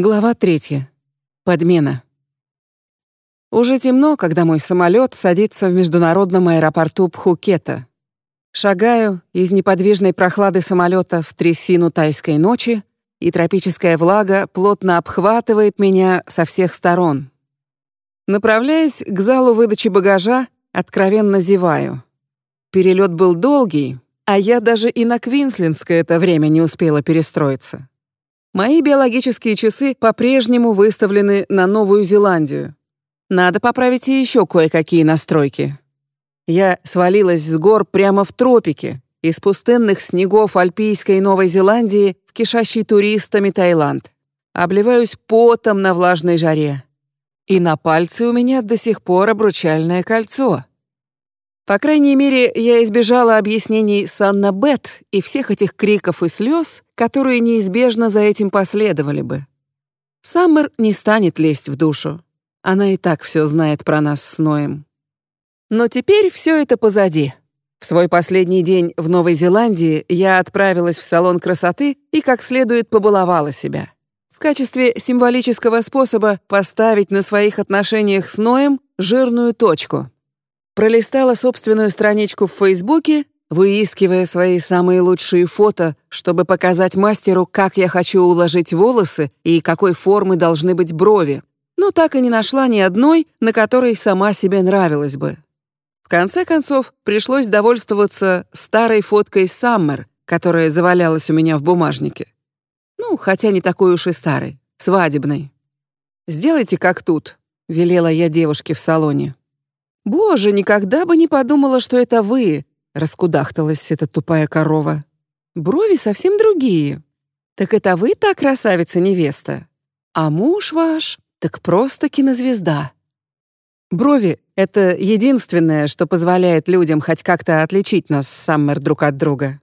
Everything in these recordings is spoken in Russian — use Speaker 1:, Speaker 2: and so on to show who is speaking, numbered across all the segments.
Speaker 1: Глава третья. Подмена. Уже темно, когда мой самолет садится в международном аэропорту Пхукета. Шагаю из неподвижной прохлады самолета в трясину тайской ночи, и тропическая влага плотно обхватывает меня со всех сторон. Направляясь к залу выдачи багажа, откровенно зеваю. Перелет был долгий, а я даже и на Квинслендское это время не успела перестроиться. Мои биологические часы по-прежнему выставлены на Новую Зеландию. Надо поправить еще кое-какие настройки. Я свалилась с гор прямо в тропики, из пустынных снегов Альпийской Новой Зеландии в кишащий туристами Таиланд. Обливаюсь потом на влажной жаре. И на пальце у меня до сих пор обручальное кольцо. По крайней мере, я избежала объяснений Санна Бет и всех этих криков и слез, которые неизбежно за этим последовали бы. Саммер не станет лезть в душу. Она и так все знает про нас с Ноем. Но теперь все это позади. В свой последний день в Новой Зеландии я отправилась в салон красоты и как следует побаловала себя. В качестве символического способа поставить на своих отношениях с Ноем жирную точку — Пролистала собственную страничку в Фейсбуке, выискивая свои самые лучшие фото, чтобы показать мастеру, как я хочу уложить волосы и какой формы должны быть брови. Но так и не нашла ни одной, на которой сама себе нравилась бы. В конце концов, пришлось довольствоваться старой фоткой Саммер, которая завалялась у меня в бумажнике. Ну, хотя не такой уж и старой, свадебной. «Сделайте как тут», — велела я девушке в салоне. «Боже, никогда бы не подумала, что это вы!» — раскудахталась эта тупая корова. «Брови совсем другие. Так это вы та красавица-невеста? А муж ваш так просто кинозвезда». Брови — это единственное, что позволяет людям хоть как-то отличить нас с Саммер друг от друга.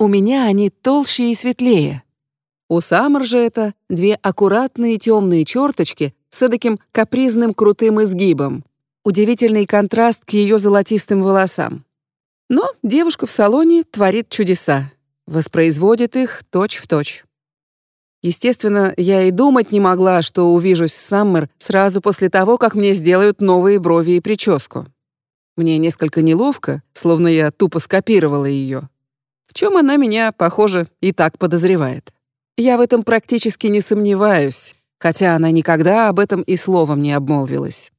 Speaker 1: У меня они толще и светлее. У Саммер же это две аккуратные темные черточки с таким капризным крутым изгибом, удивительный контраст к ее золотистым волосам. Но девушка в салоне творит чудеса, воспроизводит их точь-в-точь. Естественно, я и думать не могла, что увижусь с Саммер сразу после того, как мне сделают новые брови и прическу. Мне несколько неловко, словно я тупо скопировала ее. В чем она меня, похоже, и так подозревает. Я в этом практически не сомневаюсь, хотя она никогда об этом и словом не обмолвилась.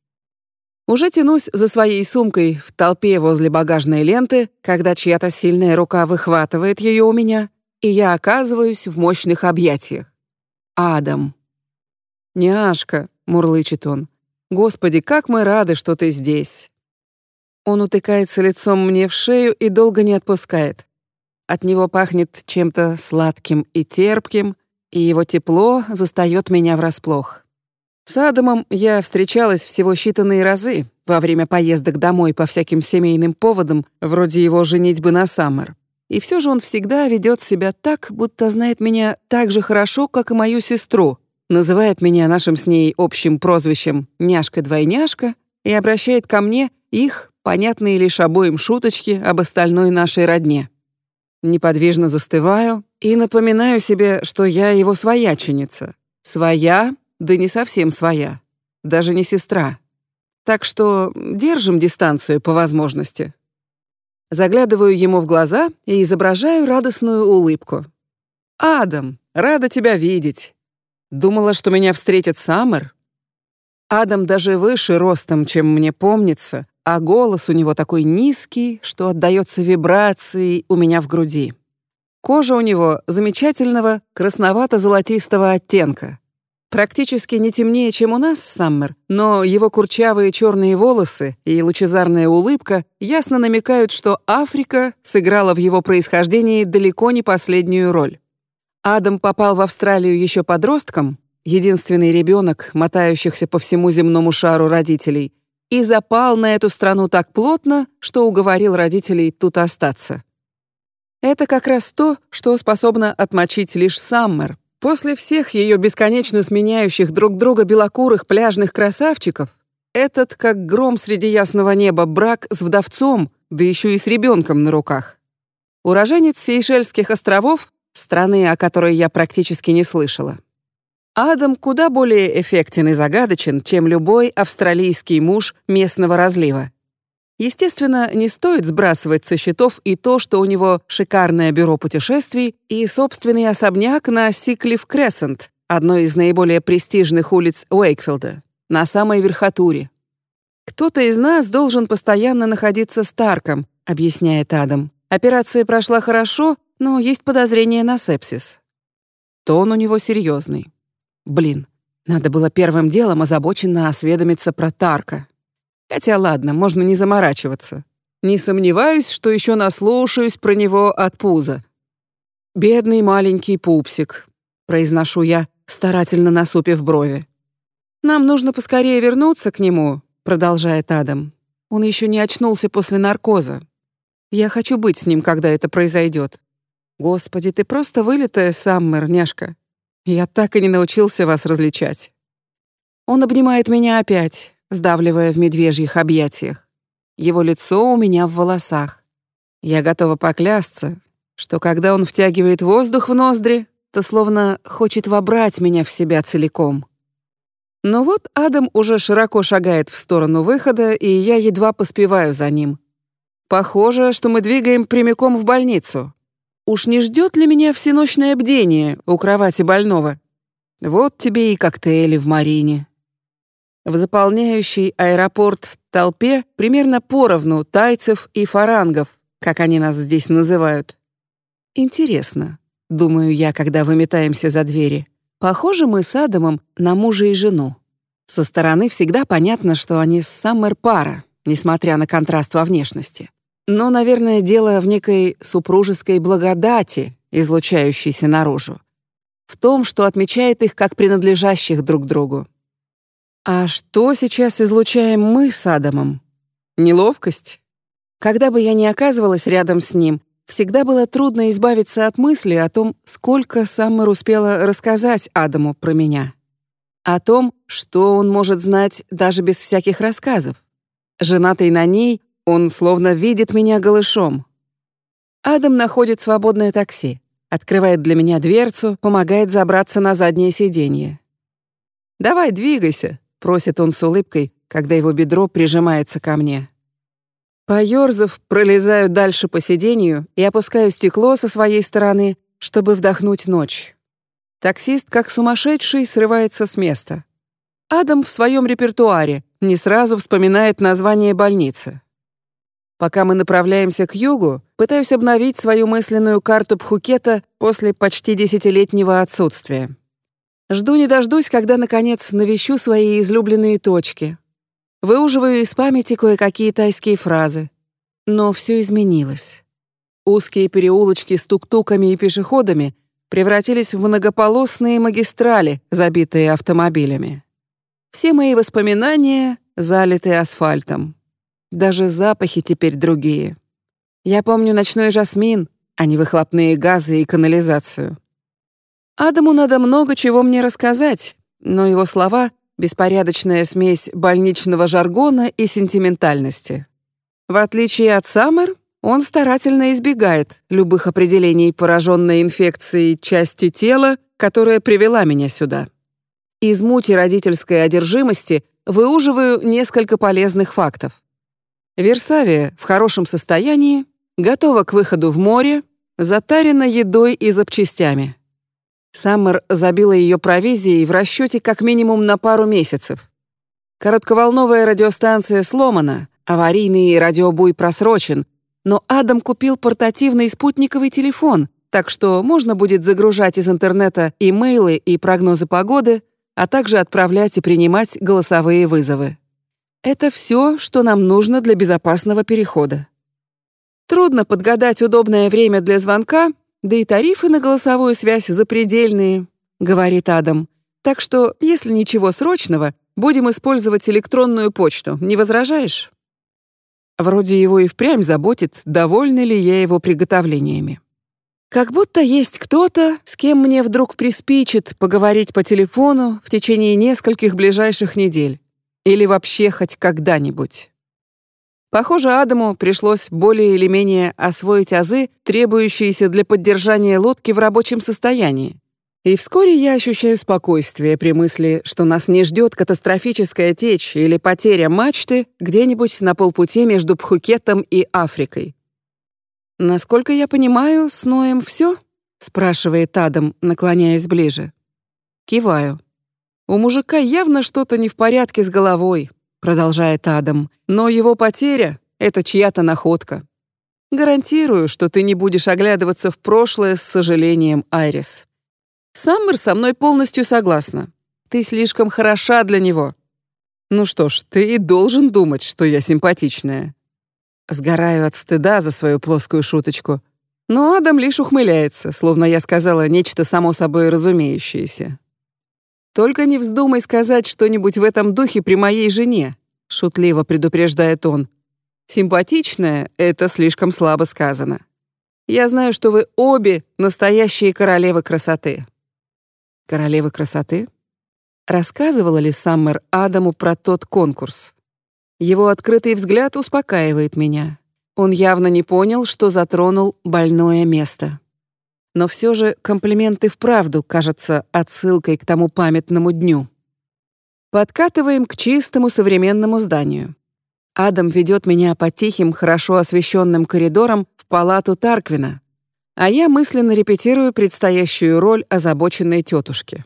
Speaker 1: Уже тянусь за своей сумкой в толпе возле багажной ленты, когда чья-то сильная рука выхватывает ее у меня, и я оказываюсь в мощных объятиях. Адам. «Няшка», — мурлычет он, — «Господи, как мы рады, что ты здесь». Он утыкается лицом мне в шею и долго не отпускает. От него пахнет чем-то сладким и терпким, и его тепло застаёт меня врасплох. С Адамом я встречалась всего считанные разы во время поездок домой по всяким семейным поводам, вроде его женитьбы на Саммер. И все же он всегда ведет себя так, будто знает меня так же хорошо, как и мою сестру, называет меня нашим с ней общим прозвищем «няшка-двойняшка» и обращает ко мне их, понятные лишь обоим шуточки об остальной нашей родне. Неподвижно застываю и напоминаю себе, что я его свояченица. Своя да не совсем своя, даже не сестра. Так что держим дистанцию по возможности. Заглядываю ему в глаза и изображаю радостную улыбку. «Адам, рада тебя видеть. Думала, что меня встретит Саммер?» Адам даже выше ростом, чем мне помнится, а голос у него такой низкий, что отдаётся вибрацией у меня в груди. Кожа у него замечательного красновато-золотистого оттенка, Практически не темнее, чем у нас, Саммер, но его курчавые черные волосы и лучезарная улыбка ясно намекают, что Африка сыграла в его происхождении далеко не последнюю роль. Адам попал в Австралию еще подростком, единственный ребенок, мотающихся по всему земному шару родителей, и запал на эту страну так плотно, что уговорил родителей тут остаться. Это как раз то, что способно отмочить лишь Саммер, После всех ее бесконечно сменяющих друг друга белокурых пляжных красавчиков, этот, как гром среди ясного неба, брак с вдовцом, да еще и с ребенком на руках. Уроженец Сейшельских островов, страны, о которой я практически не слышала. Адам куда более эффектен и загадочен, чем любой австралийский муж местного разлива. Естественно, не стоит сбрасывать со счетов и то, что у него шикарное бюро путешествий и собственный особняк на Сиклиф Крессент, одной из наиболее престижных улиц Уэйкфилда, на самой верхотуре. «Кто-то из нас должен постоянно находиться с Тарком», — объясняет Адам. «Операция прошла хорошо, но есть подозрение на сепсис». Тон у него серьезный. Блин, надо было первым делом озабоченно осведомиться про Тарка. Хотя ладно, можно не заморачиваться. Не сомневаюсь, что еще наслушаюсь про него от пуза. «Бедный маленький пупсик», — произношу я, старательно насупив брови. «Нам нужно поскорее вернуться к нему», — продолжает Адам. «Он еще не очнулся после наркоза. Я хочу быть с ним, когда это произойдет. Господи, ты просто вылитая, Саммер, няшка. Я так и не научился вас различать. Он обнимает меня опять, сдавливая в медвежьих объятиях. Его лицо у меня в волосах. Я готова поклясться, что когда он втягивает воздух в ноздри, то словно хочет вобрать меня в себя целиком. Но вот Адам уже широко шагает в сторону выхода, и я едва поспеваю за ним. Похоже, что мы двигаем прямиком в больницу. Уж не ждет ли меня всеночное бдение у кровати больного? Вот тебе и коктейли в Марине. В заполняющей аэропорт толпе примерно поровну тайцев и фарангов, как они нас здесь называют. Интересно, думаю я, когда выметаемся за двери. Похоже мы с Адамом на мужа и жену. Со стороны всегда понятно, что они саммер пара, несмотря на контраст во внешности. Но, наверное, дело в некой супружеской благодати, излучающейся наружу. В том, что отмечает их как принадлежащих друг другу. А что сейчас излучаем мы с Адамом? Неловкость? Когда бы я ни оказывалась рядом с ним, всегда было трудно избавиться от мысли о том, сколько Саммер успела рассказать Адаму про меня. О том, что он может знать даже без всяких рассказов. Женатый на ней, он словно видит меня голышом. Адам находит свободное такси, открывает для меня дверцу, помогает забраться на заднее сиденье. «Давай, двигайся», — просит он с улыбкой, когда его бедро прижимается ко мне. Поёрзав, пролезаю дальше по сиденью и опускаю стекло со своей стороны, чтобы вдохнуть ночь. Таксист, как сумасшедший, срывается с места. Адам в своем репертуаре не сразу вспоминает название больницы. Пока мы направляемся к югу, пытаюсь обновить свою мысленную карту Пхукета после почти десятилетнего отсутствия. Жду не дождусь, когда, наконец, навещу свои излюбленные точки. Выуживаю из памяти кое-какие тайские фразы. Но все изменилось. Узкие переулочки с тук-туками и пешеходами превратились в многополосные магистрали, забитые автомобилями. Все мои воспоминания залиты асфальтом. Даже запахи теперь другие. Я помню ночной жасмин, а не выхлопные газы и канализацию. Адаму надо много чего мне рассказать, но его слова — беспорядочная смесь больничного жаргона и сентиментальности. В отличие от Саммер, он старательно избегает любых определений пораженной инфекцией части тела, которая привела меня сюда. Из мути родительской одержимости выуживаю несколько полезных фактов. Версавия в хорошем состоянии, готова к выходу в море, затарена едой и запчастями. Саммер забила ее провизией в расчете как минимум на пару месяцев. Коротковолновая радиостанция сломана, аварийный радиобуй просрочен, но Адам купил портативный спутниковый телефон, так что можно будет загружать из интернета имейлы и прогнозы погоды, а также отправлять и принимать голосовые вызовы. Это все, что нам нужно для безопасного перехода. Трудно подгадать удобное время для звонка, да и тарифы на голосовую связь запредельные, говорит Адам. Так что, если ничего срочного, будем использовать электронную почту. Не возражаешь? Вроде его и впрямь заботит, довольна ли я его приготовлениями. Как будто есть кто-то, с кем мне вдруг приспичит поговорить по телефону в течение нескольких ближайших недель. Или вообще хоть когда-нибудь. Похоже, Адаму пришлось более или менее освоить азы, требующиеся для поддержания лодки в рабочем состоянии. И вскоре я ощущаю спокойствие при мысли, что нас не ждет катастрофическая течь или потеря мачты где-нибудь на полпути между Пхукетом и Африкой. «Насколько я понимаю, с Ноем все?» — спрашивает Адам, наклоняясь ближе. Киваю. «У мужика явно что-то не в порядке с головой», — продолжает Адам, «но его потеря — это чья-то находка. Гарантирую, что ты не будешь оглядываться в прошлое с сожалением, Айрис». Саммер со мной полностью согласна. Ты слишком хороша для него. Ну что ж, ты и должен думать, что я симпатичная. Сгораю от стыда за свою плоскую шуточку. Но Адам лишь ухмыляется, словно я сказала нечто само собой разумеющееся. Только не вздумай сказать что-нибудь в этом духе при моей жене, шутливо предупреждает он. Симпатичная это слишком слабо сказано. Я знаю, что вы обе настоящие королевы красоты. Королевы красоты? Рассказывала ли Саммер Адаму про тот конкурс? Его открытый взгляд успокаивает меня. Он явно не понял, что затронул больное место. Но все же комплименты вправду кажется отсылкой к тому памятному дню. Подкатываем к чистому современному зданию. Адам ведет меня по тихим, хорошо освещенным коридорам в палату Тарквина, а я мысленно репетирую предстоящую роль озабоченной тетушки.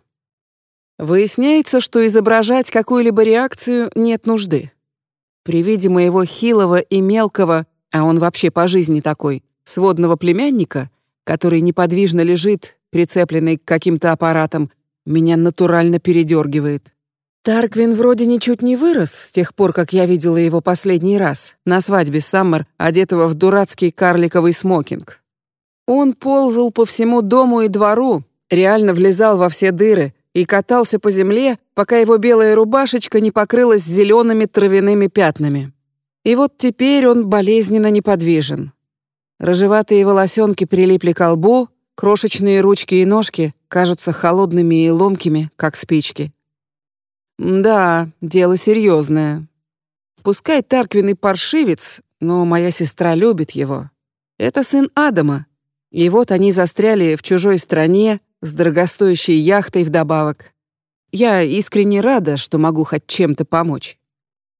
Speaker 1: Выясняется, что изображать какую-либо реакцию нет нужды. При виде моего хилого и мелкого, а он вообще по жизни такой, сводного племянника, который неподвижно лежит, прицепленный к каким-то аппаратам, меня натурально передергивает. Тарквин вроде ничуть не вырос с тех пор, как я видела его последний раз, на свадьбе Саммер, одетого в дурацкий карликовый смокинг. Он ползал по всему дому и двору, реально влезал во все дыры и катался по земле, пока его белая рубашечка не покрылась зелеными травяными пятнами. И вот теперь он болезненно неподвижен. Рыжеватые волосенки прилипли к лбу, крошечные ручки и ножки кажутся холодными и ломкими, как спички. Да, дело серьезное. Пускай Тарквин и паршивец, но моя сестра любит его. Это сын Адама, и вот они застряли в чужой стране с дорогостоящей яхтой вдобавок. Я искренне рада, что могу хоть чем-то помочь.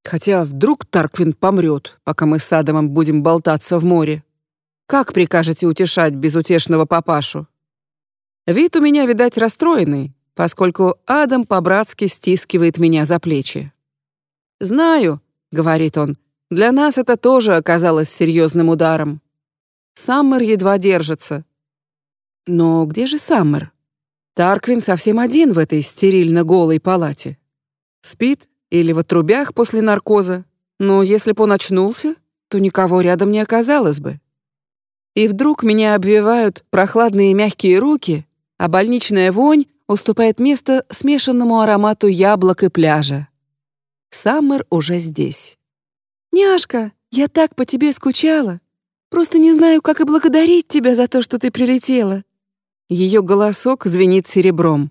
Speaker 1: Хотя вдруг Тарквин помрет, пока мы с Адамом будем болтаться в море. Как прикажете утешать безутешного папашу? Вид у меня, видать, расстроенный, поскольку Адам по-братски стискивает меня за плечи. «Знаю», — говорит он, — «для нас это тоже оказалось серьезным ударом. Саммер едва держится. Но где же Саммер? Тарквин совсем один в этой стерильно голой палате. Спит или в отрубях после наркоза. Но если бы он очнулся, то никого рядом не оказалось бы. И вдруг меня обвивают прохладные мягкие руки, а больничная вонь уступает место смешанному аромату яблок и пляжа. Саммер уже здесь. «Няшка, я так по тебе скучала. Просто не знаю, как и благодарить тебя за то, что ты прилетела». Ее голосок звенит серебром.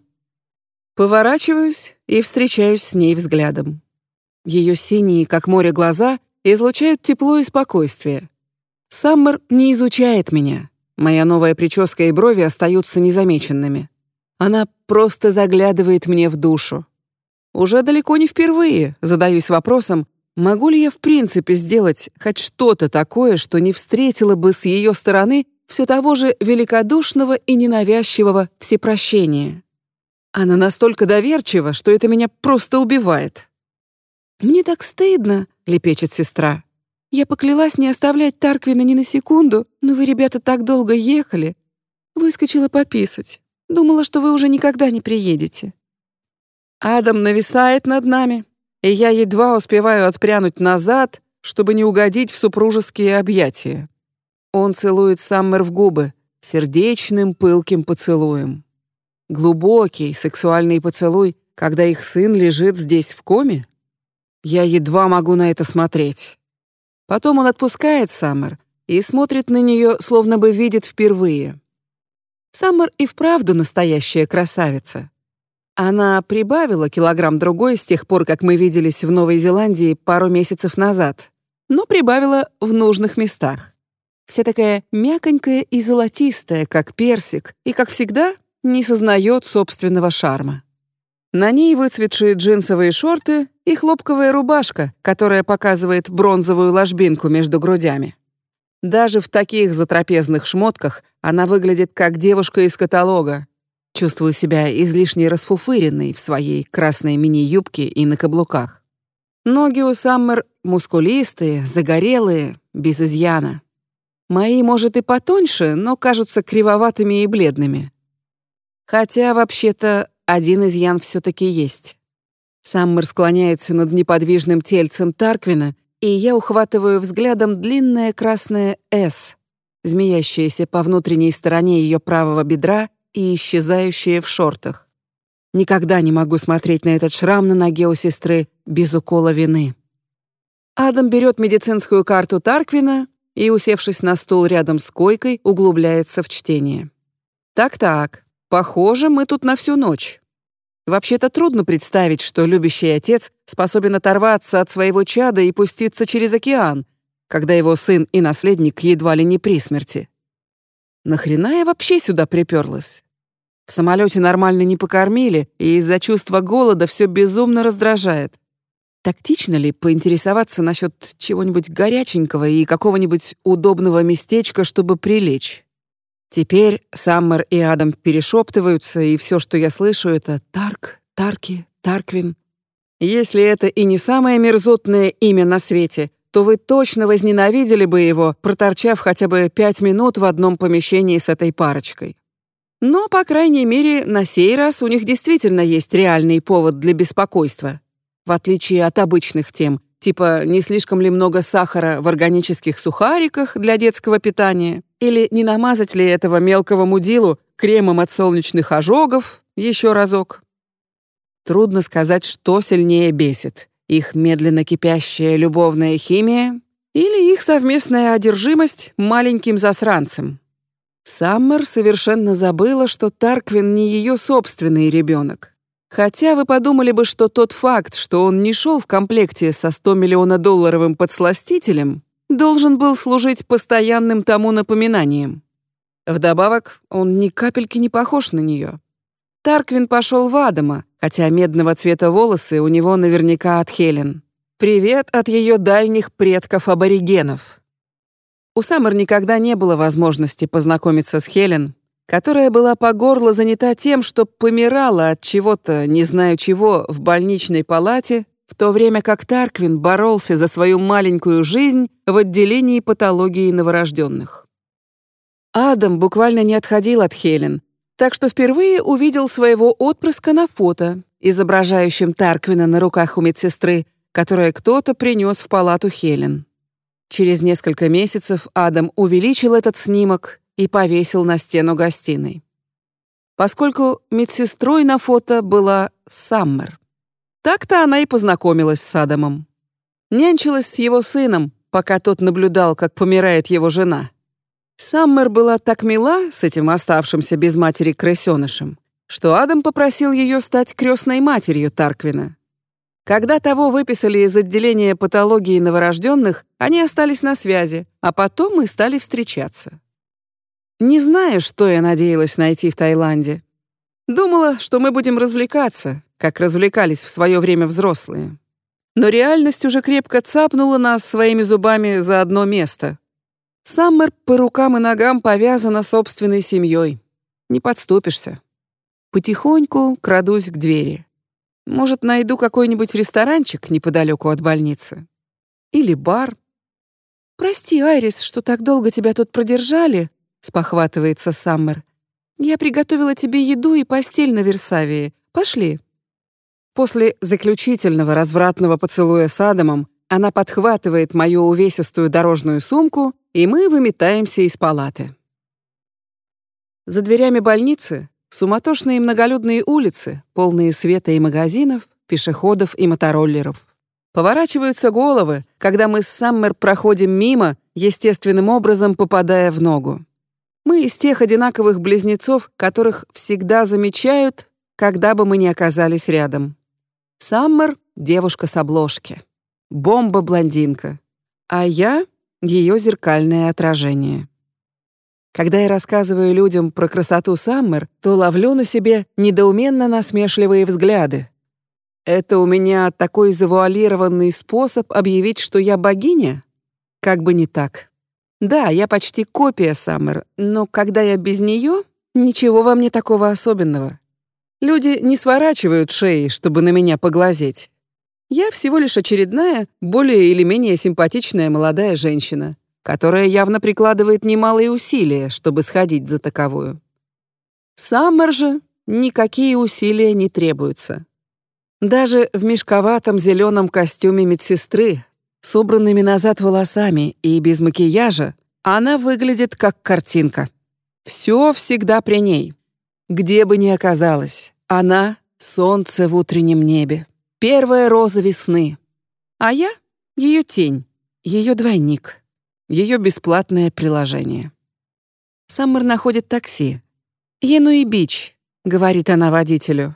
Speaker 1: Поворачиваюсь и встречаюсь с ней взглядом. Ее синие, как море, глаза излучают тепло и спокойствие. Саммер не изучает меня. Моя новая прическа и брови остаются незамеченными. Она просто заглядывает мне в душу. Уже далеко не впервые задаюсь вопросом, Могу ли я в принципе сделать хоть что-то такое, что не встретило бы с ее стороны все того же великодушного и ненавязчивого всепрощения? Она настолько доверчива, что это меня просто убивает. «Мне так стыдно», — лепечет сестра. «Я поклялась не оставлять Тарквина ни на секунду, но вы, ребята, так долго ехали. Выскочила пописать. Думала, что вы уже никогда не приедете». Адам нависает над нами, и я едва успеваю отпрянуть назад, чтобы не угодить в супружеские объятия. Он целует Саммер в губы, сердечным пылким поцелуем. Глубокий сексуальный поцелуй, когда их сын лежит здесь в коме. Я едва могу на это смотреть. Потом он отпускает Саммер и смотрит на нее, словно бы видит впервые. Саммер и вправду настоящая красавица. Она прибавила килограмм-другой с тех пор, как мы виделись в Новой Зеландии пару месяцев назад, но прибавила в нужных местах. Вся такая мяконькая и золотистая, как персик, и, как всегда, не сознает собственного шарма. На ней выцветшие джинсовые шорты и хлопковая рубашка, которая показывает бронзовую ложбинку между грудями. Даже в таких затрапезных шмотках она выглядит как девушка из каталога. Чувствую себя излишне расфуфыренной в своей красной мини-юбке и на каблуках. Ноги у Саммер мускулистые, загорелые, без изъяна. Мои, может, и потоньше, но кажутся кривоватыми и бледными. Хотя, вообще-то, один изъян все-таки есть. Саммер склоняется над неподвижным тельцем Тарквина, и я ухватываю взглядом длинное красное «С», змеящееся по внутренней стороне ее правого бедра и исчезающее в шортах. Никогда не могу смотреть на этот шрам на ноге у сестры без укола вины. Адам берет медицинскую карту Тарквина и, усевшись на стул рядом с койкой, углубляется в чтение. Так-так, похоже, мы тут на всю ночь. Вообще-то трудно представить, что любящий отец способен оторваться от своего чада и пуститься через океан, когда его сын и наследник едва ли не при смерти. Нахрена я вообще сюда приперлась? В самолете нормально не покормили, и из-за чувства голода все безумно раздражает. Тактично ли поинтересоваться насчет чего-нибудь горяченького и какого-нибудь удобного местечка, чтобы прилечь? Теперь Саммер и Адам перешептываются, и все, что я слышу, это Тарк, Тарки, Тарквин. Если это и не самое мерзотное имя на свете, то вы точно возненавидели бы его, проторчав хотя бы пять минут в одном помещении с этой парочкой. Но, по крайней мере, на сей раз у них действительно есть реальный повод для беспокойства. В отличие от обычных тем, типа не слишком ли много сахара в органических сухариках для детского питания, или не намазать ли этого мелкого мудилу кремом от солнечных ожогов еще разок. Трудно сказать, что сильнее бесит. Их медленно кипящая любовная химия или их совместная одержимость маленьким засранцем. Саммер совершенно забыла, что Тарквин не ее собственный ребенок. Хотя вы подумали бы, что тот факт, что он не шел в комплекте со 100 миллиона долларовым подсластителем, должен был служить постоянным тому напоминанием. Вдобавок, он ни капельки не похож на нее. Тарквин пошел в Адама, хотя медного цвета волосы у него наверняка от Хелен. Привет от ее дальних предков-аборигенов. У Саммер никогда не было возможности познакомиться с Хелен, которая была по горло занята тем, что помирала от чего-то, не знаю чего, в больничной палате, в то время как Тарквин боролся за свою маленькую жизнь в отделении патологии новорожденных. Адам буквально не отходил от Хелен, так что впервые увидел своего отпрыска на фото, изображающем Тарквина на руках у медсестры, которое кто-то принес в палату Хелен. Через несколько месяцев Адам увеличил этот снимок и повесил на стену гостиной. Поскольку медсестрой на фото была Саммер. Так-то она и познакомилась с Адамом. Нянчилась с его сыном, пока тот наблюдал, как помирает его жена. Саммер была так мила с этим оставшимся без матери крысенышем, что Адам попросил ее стать крестной матерью Тарквина. Когда того выписали из отделения патологии новорожденных, они остались на связи, а потом мы стали встречаться. Не знаю, что я надеялась найти в Таиланде. Думала, что мы будем развлекаться, как развлекались в свое время взрослые. Но реальность уже крепко цапнула нас своими зубами за одно место. Саммер по рукам и ногам повязана собственной семьей. Не подступишься. Потихоньку крадусь к двери. Может, найду какой-нибудь ресторанчик неподалеку от больницы? Или бар? «Прости, Айрис, что так долго тебя тут продержали», — спохватывается Саммер. «Я приготовила тебе еду и постель на Версавии. Пошли». После заключительного развратного поцелуя с Адамом она подхватывает мою увесистую дорожную сумку, и мы выметаемся из палаты. За дверями больницы Суматошные многолюдные улицы, полные света и магазинов, пешеходов и мотороллеров. Поворачиваются головы, когда мы с Саммер проходим мимо, естественным образом попадая в ногу. Мы из тех одинаковых близнецов, которых всегда замечают, когда бы мы ни оказались рядом. Саммер — девушка с обложки. Бомба-блондинка. А я — ее зеркальное отражение. Когда я рассказываю людям про красоту Саммер, то ловлю на себе недоуменно насмешливые взгляды. Это у меня такой завуалированный способ объявить, что я богиня? Как бы не так. Да, я почти копия Саммер, но когда я без нее, ничего во мне такого особенного. Люди не сворачивают шеи, чтобы на меня поглазеть. Я всего лишь очередная, более или менее симпатичная молодая женщина, которая явно прикладывает немалые усилия, чтобы сходить за таковую. Саммер же никакие усилия не требуются. Даже в мешковатом зеленом костюме медсестры, собранными назад волосами и без макияжа, она выглядит как картинка. Все всегда при ней. Где бы ни оказалась, она — солнце в утреннем небе, первая роза весны. А я — ее тень, ее двойник ее бесплатное приложение. Саммер находит такси. «Енуи-Бич», — говорит она водителю.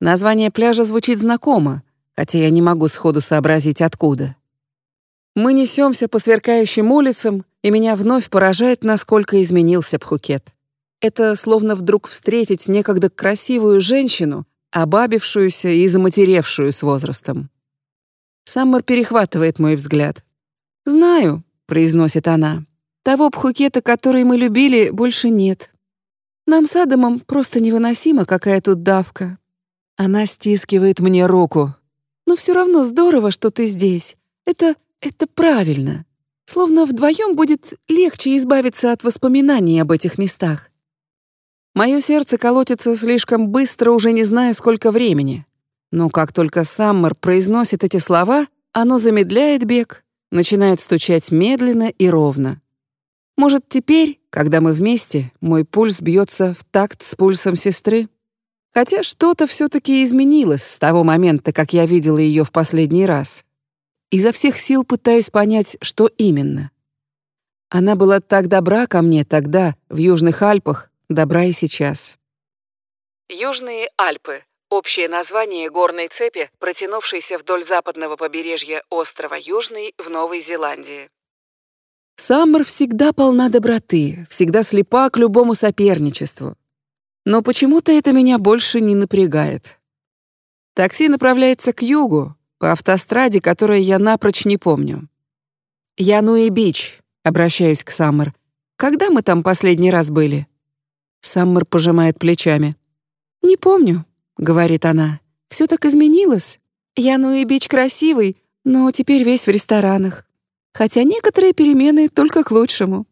Speaker 1: Название пляжа звучит знакомо, хотя я не могу сходу сообразить, откуда. Мы несемся по сверкающим улицам, и меня вновь поражает, насколько изменился Пхукет. Это словно вдруг встретить некогда красивую женщину, обабившуюся и заматеревшую с возрастом. Саммер перехватывает мой взгляд. «Знаю, произносит она. Того Пхукета, который мы любили, больше нет. Нам с Адамом просто невыносимо, какая тут давка. Она стискивает мне руку. Но все равно здорово, что ты здесь. Это это правильно. Словно вдвоем будет легче избавиться от воспоминаний об этих местах. Мое сердце колотится слишком быстро, уже не знаю, сколько времени. Но как только Саммер произносит эти слова, оно замедляет бег, начинает стучать медленно и ровно. Может, теперь, когда мы вместе, мой пульс бьется в такт с пульсом сестры? Хотя что-то все-таки изменилось с того момента, как я видела ее в последний раз. Изо всех сил пытаюсь понять, что именно. Она была так добра ко мне тогда, в Южных Альпах, добра и сейчас. Южные Альпы Общее название горной цепи, протянувшейся вдоль западного побережья острова Южный в Новой Зеландии. Саммер всегда полна доброты, всегда слепа к любому соперничеству. Но почему-то это меня больше не напрягает. Такси направляется к югу, по автостраде, которой я напрочь не помню. «Я Нуи-Бич», — обращаюсь к Саммер. «Когда мы там последний раз были?» Саммер пожимает плечами. «Не помню. — говорит она. «Все так изменилось. Януи Бич красивый, но теперь весь в ресторанах. Хотя некоторые перемены только к лучшему.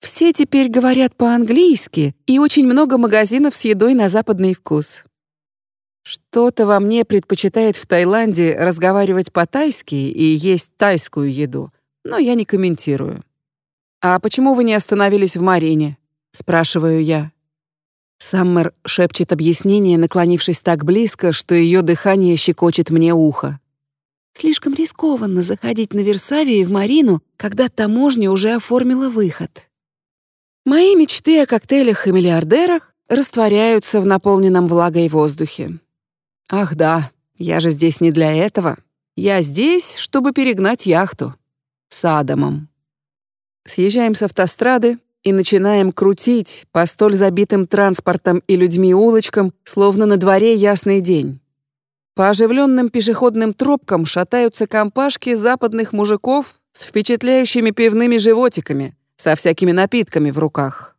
Speaker 1: Все теперь говорят по-английски, и очень много магазинов с едой на западный вкус. Что-то во мне предпочитает в Таиланде разговаривать по-тайски и есть тайскую еду, но я не комментирую. «А почему вы не остановились в Марине?» — спрашиваю я. Саммер шепчет объяснение, наклонившись так близко, что ее дыхание щекочет мне ухо. Слишком рискованно заходить на Версавию и в Марину, когда таможня уже оформила выход. Мои мечты о коктейлях и миллиардерах растворяются в наполненном влагой воздухе. Ах да, я же здесь не для этого. Я здесь, чтобы перегнать яхту. С Адамом. Съезжаем с автострады, и начинаем крутить по столь забитым транспортом и людьми улочкам, словно на дворе ясный день. По оживленным пешеходным тропкам шатаются компашки западных мужиков с впечатляющими пивными животиками, со всякими напитками в руках.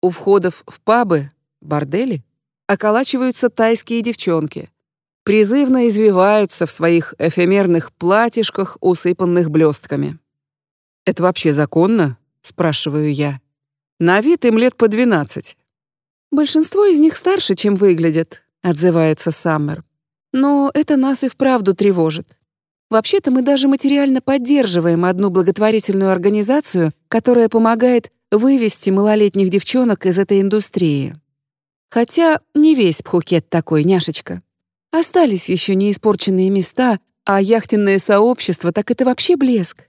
Speaker 1: У входов в пабы, бордели, околачиваются тайские девчонки. Призывно извиваются в своих эфемерных платьишках, усыпанных блестками. «Это вообще законно?» — спрашиваю я. На вид им лет по двенадцать. Большинство из них старше, чем выглядят, отзывается Саммер. Но это нас и вправду тревожит. Вообще-то мы даже материально поддерживаем одну благотворительную организацию, которая помогает вывести малолетних девчонок из этой индустрии. Хотя не весь Пхукет такой, няшечка. Остались еще неиспорченные места, а яхтенное сообщество так это вообще блеск.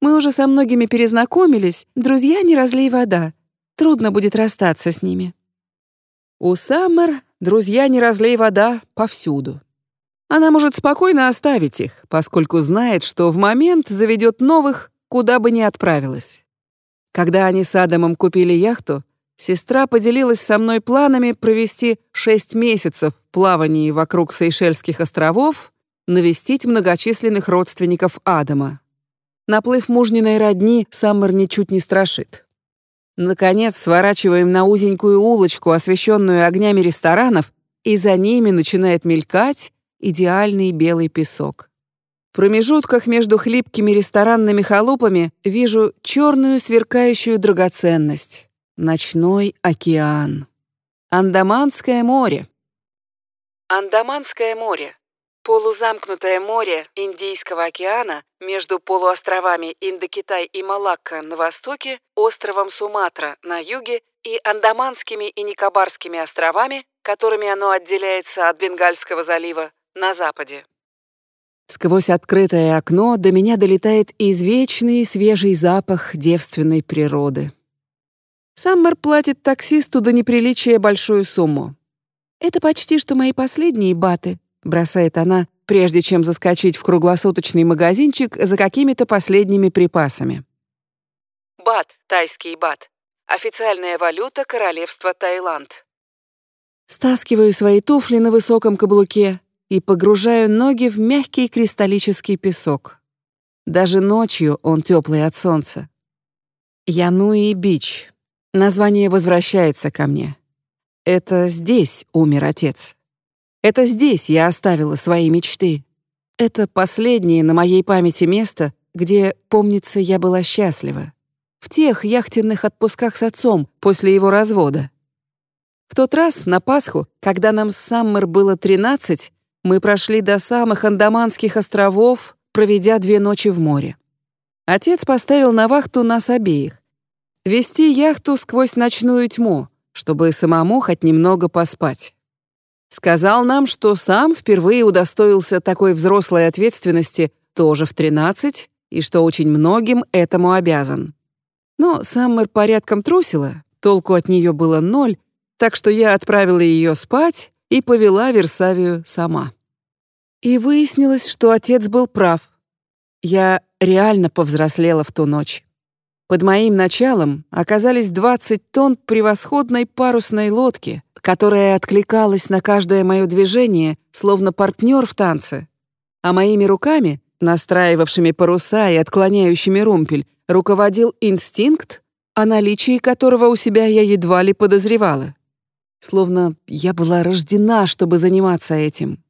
Speaker 1: Мы уже со многими перезнакомились, друзья не разлей вода. Трудно будет расстаться с ними. У Саммер друзья не разлей вода повсюду. Она может спокойно оставить их, поскольку знает, что в момент заведет новых, куда бы ни отправилась. Когда они с Адамом купили яхту, сестра поделилась со мной планами провести шесть месяцев в плавании вокруг Сейшельских островов, навестить многочисленных родственников Адама. Наплыв мужниной родни Саммер ничуть не страшит. Наконец, сворачиваем на узенькую улочку, освещенную огнями ресторанов, и за ними начинает мелькать идеальный белый песок. В промежутках между хлипкими ресторанными халупами вижу черную сверкающую драгоценность — ночной океан. Андаманское море. Андаманское море Полузамкнутое море Индийского океана между полуостровами Индокитай и Малакка на востоке, островом Суматра на юге и Андаманскими и Никобарскими островами, которыми оно отделяется от Бенгальского залива, на западе. Сквозь открытое окно до меня долетает извечный свежий запах девственной природы. Саммер платит таксисту до неприличия большую сумму. Это почти что мои последние баты, бросает она, прежде чем заскочить в круглосуточный магазинчик за какими-то последними припасами. Бат, тайский бат. Официальная валюта королевства Таиланд. Стаскиваю свои туфли на высоком каблуке и погружаю ноги в мягкий кристаллический песок. Даже ночью он теплый от солнца. Януи Бич. Название возвращается ко мне. Это здесь умер отец. Это здесь я оставила свои мечты. Это последнее на моей памяти место, где, помнится, я была счастлива. В тех яхтенных отпусках с отцом после его развода. В тот раз, на Пасху, когда нам с Саммер было 13, мы прошли до самых Андаманских островов, проведя две ночи в море. Отец поставил на вахту нас обеих. Вести яхту сквозь ночную тьму, чтобы самому хоть немного поспать. Сказал нам, что сам впервые удостоился такой взрослой ответственности тоже в 13 и что очень многим этому обязан. Но Саммер порядком трусила, толку от нее было ноль, так что я отправила ее спать и повела Версавию сама. И выяснилось, что отец был прав. Я реально повзрослела в ту ночь. Под моим началом оказались 20 тонн превосходной парусной лодки, которая откликалась на каждое мое движение, словно партнер в танце. А моими руками, настраивавшими паруса и отклоняющими румпель, руководил инстинкт, о наличии которого у себя я едва ли подозревала. Словно я была рождена, чтобы заниматься этим.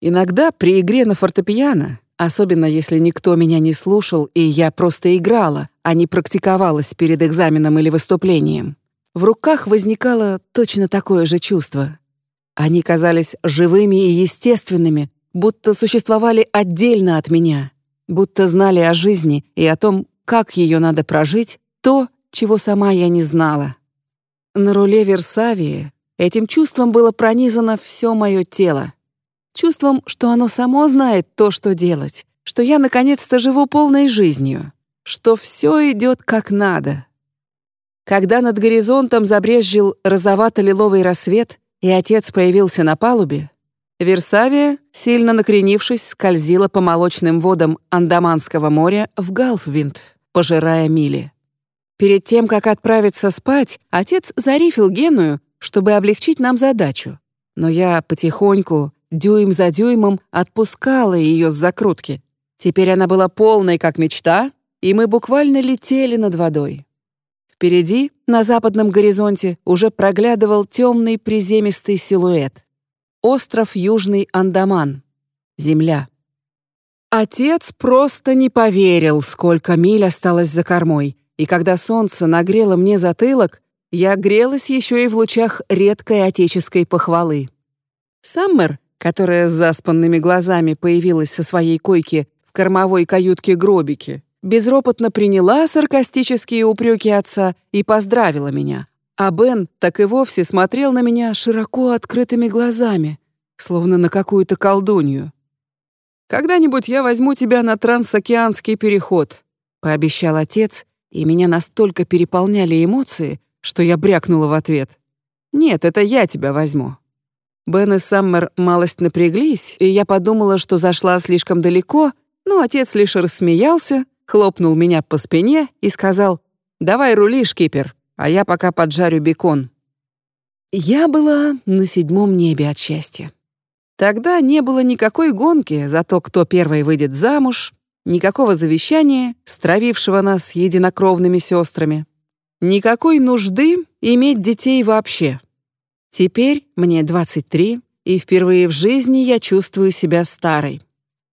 Speaker 1: Иногда при игре на фортепиано, особенно если никто меня не слушал и я просто играла, а не практиковалась перед экзаменом или выступлением, в руках возникало точно такое же чувство. Они казались живыми и естественными, будто существовали отдельно от меня, будто знали о жизни и о том, как ее надо прожить, то, чего сама я не знала. На руле Версавии этим чувством было пронизано все мое тело. Чувством, что оно само знает то, что делать, что я наконец-то живу полной жизнью, что все идет как надо. Когда над горизонтом забрезжил розовато-лиловый рассвет, и отец появился на палубе, Версавия, сильно накренившись, скользила по молочным водам Андаманского моря в Галфвинд, пожирая мили. Перед тем, как отправиться спать, отец зарифил Геную, чтобы облегчить нам задачу. Но я потихоньку, дюйм за дюймом, отпускала ее с закрутки. Теперь она была полной, как мечта, и мы буквально летели над водой. Впереди, на западном горизонте, уже проглядывал темный приземистый силуэт. Остров Южный Андаман. Земля. Отец просто не поверил, сколько миль осталось за кормой, и когда солнце нагрело мне затылок, я грелась еще и в лучах редкой отеческой похвалы. Саммер, которая заспанными глазами появилась со своей койки в кормовой каютке гробики, безропотно приняла саркастические упреки отца и поздравила меня. А Бен так и вовсе смотрел на меня широко открытыми глазами, словно на какую-то колдунью. «Когда-нибудь я возьму тебя на трансокеанский переход», — пообещал отец, и меня настолько переполняли эмоции, что я брякнула в ответ. «Нет, это я тебя возьму». Бен и Саммер малость напряглись, и я подумала, что зашла слишком далеко, но отец лишь рассмеялся, хлопнул меня по спине и сказал Давай рули, шкипер, а я пока поджарю бекон». Я была на седьмом небе от счастья. Тогда не было никакой гонки за то, кто первый выйдет замуж, никакого завещания, стравившего нас единокровными сестрами, никакой нужды иметь детей вообще. Теперь мне 23, и впервые в жизни я чувствую себя старой.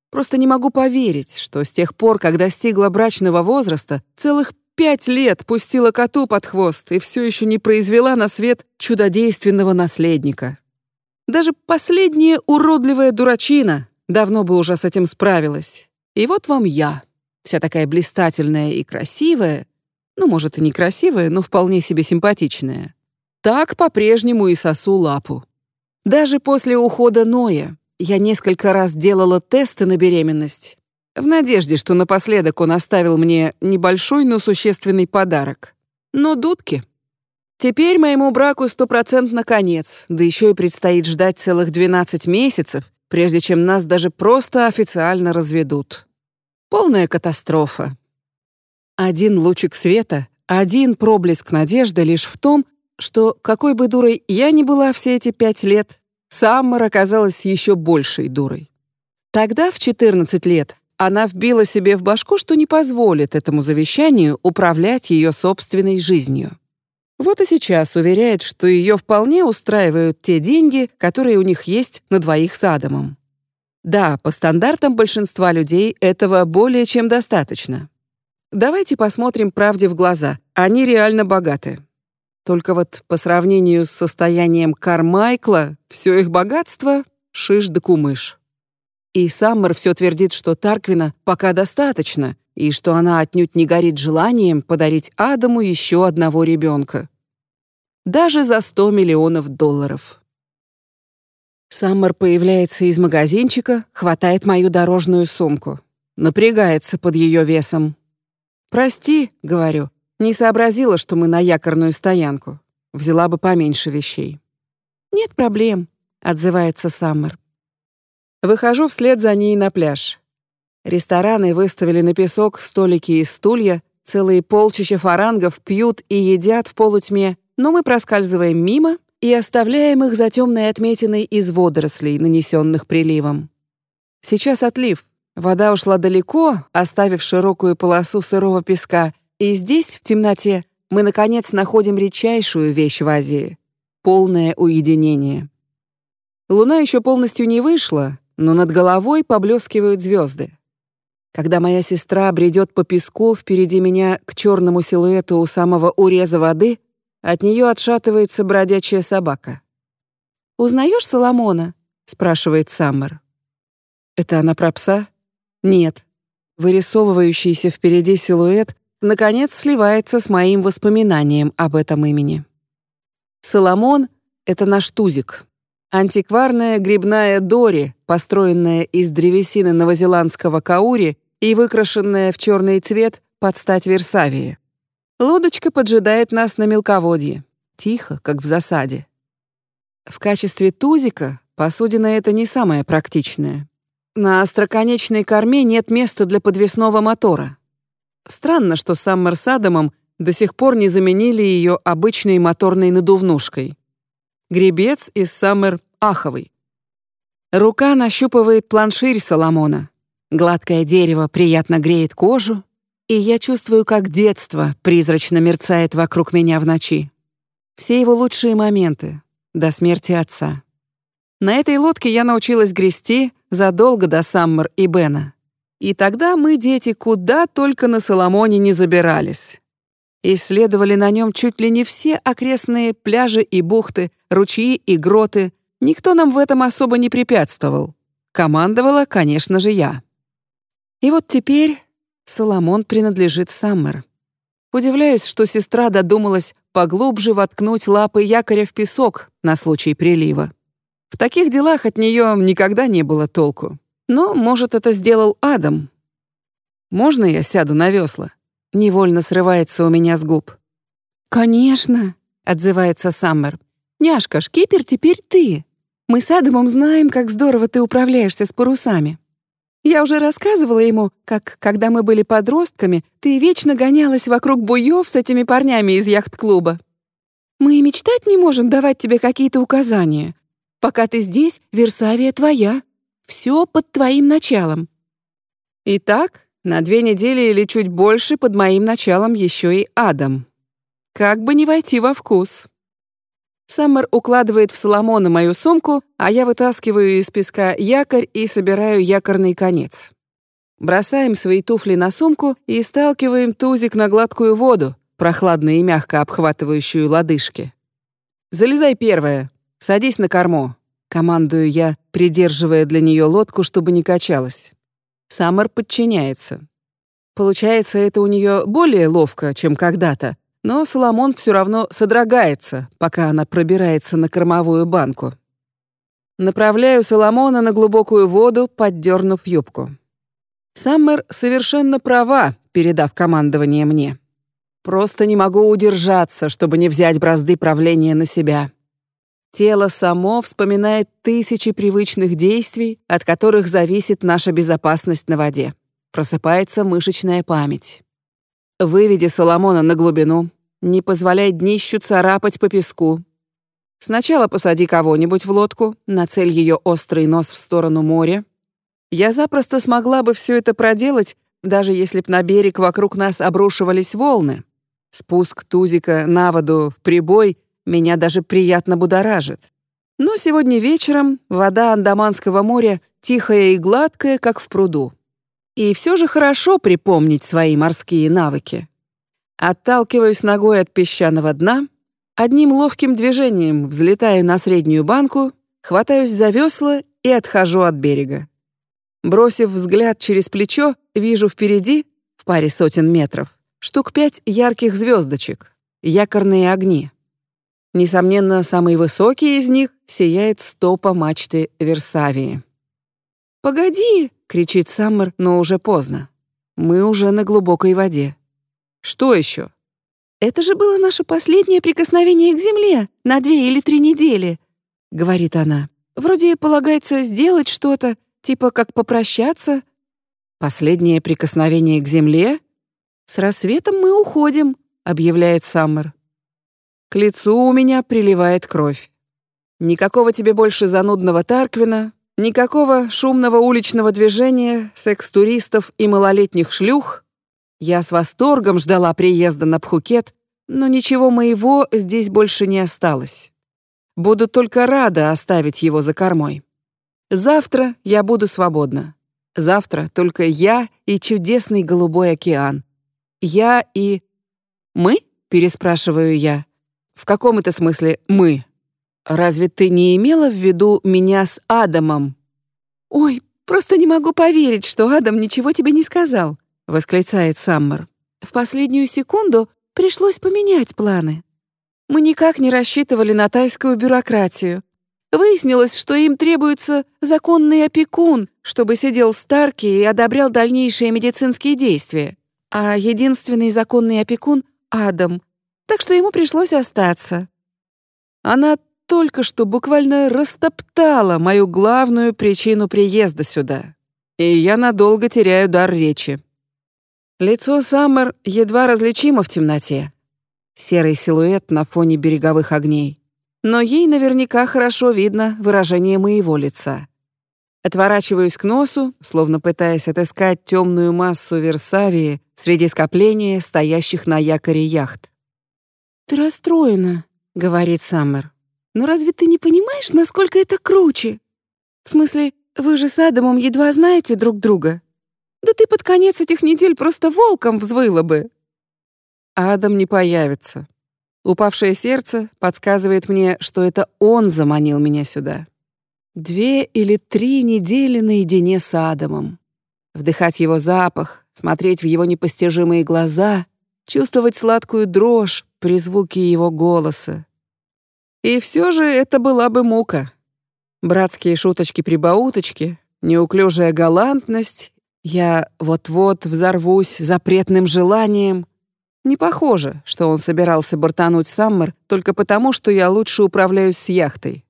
Speaker 1: Просто не могу поверить, что с тех пор, как достигла брачного возраста, целых пять лет пустила коту под хвост и все еще не произвела на свет чудодейственного наследника. Даже последняя уродливая дурачина давно бы уже с этим справилась. И вот вам я, вся такая блистательная и красивая, ну, может, и некрасивая, но вполне себе симпатичная. Так по-прежнему и сосу лапу. Даже после ухода Ноя я несколько раз делала тесты на беременность, в надежде, что напоследок он оставил мне небольшой, но существенный подарок. Но дудки. Теперь моему браку стопроцентно конец, да еще и предстоит ждать целых 12 месяцев, прежде чем нас даже просто официально разведут. Полная катастрофа. Один лучик света, один проблеск надежды лишь в том, что, какой бы дурой я ни была все эти пять лет, Саммер оказалась еще большей дурой. Тогда, в 14 лет, она вбила себе в башку, что не позволит этому завещанию управлять ее собственной жизнью. Вот и сейчас уверяет, что ее вполне устраивают те деньги, которые у них есть на двоих с Адамом. Да, по стандартам большинства людей этого более чем достаточно. Давайте посмотрим правде в глаза. Они реально богаты. Только вот по сравнению с состоянием Кармайкла, все их богатство — шиш да кумыш. И Саммер все твердит, что Тарквина пока достаточно, и что она отнюдь не горит желанием подарить Адаму еще одного ребенка. Даже за 100 миллионов долларов. Саммер появляется из магазинчика, хватает мою дорожную сумку. Напрягается под ее весом. «Прости», — говорю, не сообразила, что мы на якорную стоянку. Взяла бы поменьше вещей. «Нет проблем», — отзывается Саммер. Выхожу вслед за ней на пляж. Рестораны выставили на песок столики и стулья, целые полчища фарангов пьют и едят в полутьме, но мы проскальзываем мимо и оставляем их за темной отметиной из водорослей, нанесенных приливом. Сейчас отлив. Вода ушла далеко, оставив широкую полосу сырого песка, и здесь, в темноте, мы, наконец, находим редчайшую вещь в Азии — полное уединение. Луна еще полностью не вышла, но над головой поблескивают звезды. Когда моя сестра бредет по песку впереди меня к черному силуэту у самого уреза воды, от нее отшатывается бродячая собака. «Узнаешь Соломона?» — спрашивает Саммер. «Это она про пса?» «Нет». Вырисовывающийся впереди силуэт наконец сливается с моим воспоминанием об этом имени. Соломон — это наш тузик. Антикварная грибная дори, построенная из древесины новозеландского каури и выкрашенная в черный цвет под стать Версавии. Лодочка поджидает нас на мелководье, тихо, как в засаде. В качестве тузика посудина это не самое практичное. На остроконечной корме нет места для подвесного мотора. Странно, что Саммер с до сих пор не заменили ее обычной моторной надувнушкой. Гребец из Саммер аховый. Рука нащупывает планширь Соломона. Гладкое дерево приятно греет кожу, и я чувствую, как детство призрачно мерцает вокруг меня в ночи. Все его лучшие моменты до смерти отца. На этой лодке я научилась грести задолго до Саммер и Бена. И тогда мы, дети, куда только на Соломоне не забирались. Исследовали на нем чуть ли не все окрестные пляжи и бухты, ручьи и гроты. Никто нам в этом особо не препятствовал. Командовала, конечно же, я. И вот теперь Соломон принадлежит Саммер. Удивляюсь, что сестра додумалась поглубже воткнуть лапы якоря в песок на случай прилива. В таких делах от нее никогда не было толку. Но, может, это сделал Адам. Можно я сяду на весла? Невольно срывается у меня с губ. Конечно, отзывается Саммер. Няшка, шкипер теперь ты. Мы с Адамом знаем, как здорово ты управляешься с парусами. Я уже рассказывала ему, как, когда мы были подростками, ты вечно гонялась вокруг буев с этими парнями из яхт-клуба. Мы и мечтать не можем давать тебе какие-то указания. Пока ты здесь, Версавия твоя. Все под твоим началом. Итак, на две недели или чуть больше под моим началом еще и Адам. Как бы не войти во вкус. Саммер укладывает в Соломона мою сумку, а я вытаскиваю из песка якорь и собираю якорный конец. Бросаем свои туфли на сумку и сталкиваем тузик на гладкую воду, прохладно и мягко обхватывающую лодыжки. «Залезай первая, садись на корму», — командую я, придерживая для нее лодку, чтобы не качалась. Саммер подчиняется. Получается, это у нее более ловко, чем когда-то, но Соломон все равно содрогается, пока она пробирается на кормовую банку. Направляю Соломона на глубокую воду, поддернув юбку. Саммер совершенно права, передав командование мне. Просто не могу удержаться, чтобы не взять бразды правления на себя. Тело само вспоминает тысячи привычных действий, от которых зависит наша безопасность на воде. Просыпается мышечная память. Выведи Соломона на глубину. Не позволяй днищу царапать по песку. Сначала посади кого-нибудь в лодку, нацель ее острый нос в сторону моря. Я запросто смогла бы все это проделать, даже если б на берег вокруг нас обрушивались волны. Спуск тузика на воду в прибой меня даже приятно будоражит. Но сегодня вечером вода Андаманского моря тихая и гладкая, как в пруду. И все же хорошо припомнить свои морские навыки. Отталкиваюсь ногой от песчаного дна, одним ловким движением взлетаю на среднюю банку, хватаюсь за весла и отхожу от берега. Бросив взгляд через плечо, вижу впереди, в паре сотен метров, штук пять ярких звездочек, якорные огни. Несомненно, самый высокий из них сияет стопа мачты Версавии. «Погоди!» кричит Саммер, но уже поздно. Мы уже на глубокой воде. Что еще? Это же было наше последнее прикосновение к земле на две или три недели, говорит она. Вроде полагается сделать что-то, типа как попрощаться. Последнее прикосновение к земле? С рассветом мы уходим, объявляет Саммер. К лицу у меня приливает кровь. Никакого тебе больше занудного Тарквина, Никакого шумного уличного движения, секс-туристов и малолетних шлюх. Я с восторгом ждала приезда на Пхукет, но ничего моего здесь больше не осталось. Буду только рада оставить его за кормой. Завтра я буду свободна. Завтра только я и чудесный голубой океан. Я и... «Мы?» — переспрашиваю я. «В каком это смысле «мы»?» Разве ты не имела в виду меня с Адамом? Ой, просто не могу поверить, что Адам ничего тебе не сказал, восклицает Саммер. В последнюю секунду пришлось поменять планы. Мы никак не рассчитывали на тайскую бюрократию. Выяснилось, что им требуется законный опекун, чтобы сидел Старки и одобрял дальнейшие медицинские действия. А единственный законный опекун — Адам, так что ему пришлось остаться. Она только что буквально растоптала мою главную причину приезда сюда. И я надолго теряю дар речи. Лицо Саммер едва различимо в темноте. Серый силуэт на фоне береговых огней. Но ей наверняка хорошо видно выражение моего лица. Отворачиваюсь к носу, словно пытаясь отыскать темную массу Версавии среди скопления стоящих на якоре яхт. «Ты расстроена», — говорит Саммер. Но разве ты не понимаешь, насколько это круче? В смысле, вы же с Адамом едва знаете друг друга. Да ты под конец этих недель просто волком взвыла бы. Адам не появится. Упавшее сердце подсказывает мне, что это он заманил меня сюда. Две или три недели наедине с Адамом. Вдыхать его запах, смотреть в его непостижимые глаза, чувствовать сладкую дрожь при звуке его голоса, и все же это была бы мука. Братские шуточки-прибауточки, неуклюжая галантность, я вот-вот взорвусь запретным желанием. Не похоже, что он собирался бортануть Саммер только потому, что я лучше управляюсь с яхтой.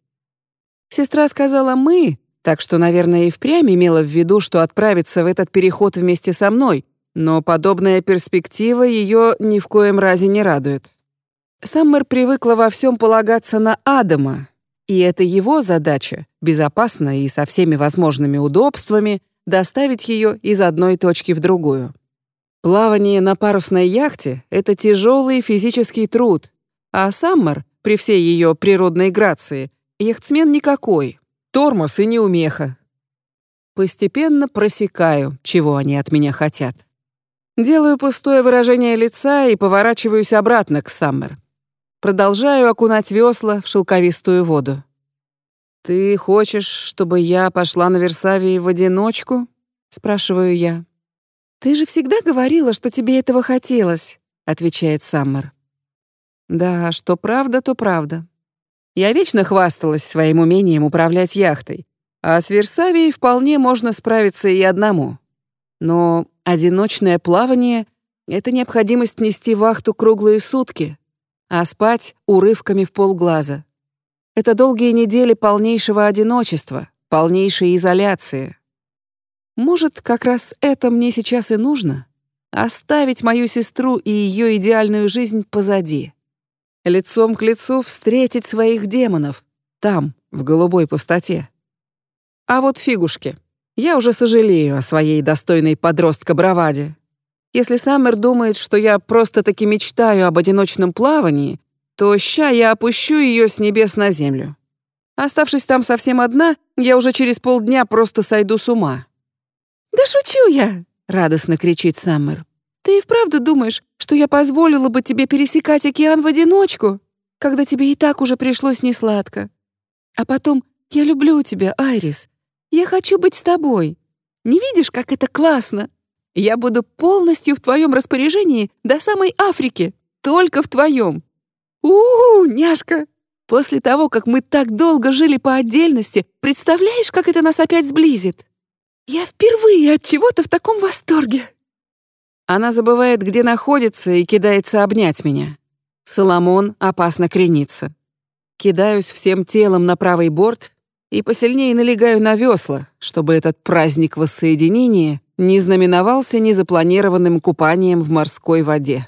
Speaker 1: Сестра сказала «мы», так что, наверное, и впрямь имела в виду, что отправится в этот переход вместе со мной, но подобная перспектива ее ни в коем разе не радует. Саммер привыкла во всем полагаться на Адама, и это его задача, безопасно и со всеми возможными удобствами, доставить ее из одной точки в другую. Плавание на парусной яхте — это тяжелый физический труд, а Саммер, при всей ее природной грации, яхтсмен никакой, тормоз и неумеха. Постепенно просекаю, чего они от меня хотят. Делаю пустое выражение лица и поворачиваюсь обратно к Саммер. Продолжаю окунать весла в шелковистую воду. «Ты хочешь, чтобы я пошла на Версавии в одиночку?» — спрашиваю я. «Ты же всегда говорила, что тебе этого хотелось», — отвечает Саммер. «Да, что правда, то правда. Я вечно хвасталась своим умением управлять яхтой, а с Версавией вполне можно справиться и одному. Но одиночное плавание — это необходимость нести вахту круглые сутки, а спать урывками в полглаза. Это долгие недели полнейшего одиночества, полнейшей изоляции. Может, как раз это мне сейчас и нужно? Оставить мою сестру и ее идеальную жизнь позади. Лицом к лицу встретить своих демонов. Там, в голубой пустоте. А вот фигушки. Я уже сожалею о своей достойной подростка браваде. Если Саммер думает, что я просто-таки мечтаю об одиночном плавании, то ща я опущу ее с небес на землю. Оставшись там совсем одна, я уже через полдня просто сойду с ума. «Да шучу я!» — радостно кричит Саммер. «Ты и вправду думаешь, что я позволила бы тебе пересекать океан в одиночку, когда тебе и так уже пришлось несладко? А потом, я люблю тебя, Айрис. Я хочу быть с тобой. Не видишь, как это классно? Я буду полностью в твоем распоряжении до самой Африки, только в твоем. У-у-у, няшка! После того, как мы так долго жили по отдельности, представляешь, как это нас опять сблизит? Я впервые от чего-то в таком восторге. Она забывает, где находится, и кидается обнять меня. Соломон опасно кренится. Кидаюсь всем телом на правый борт и посильнее налегаю на весла, чтобы этот праздник воссоединения не знаменовался незапланированным купанием в морской воде.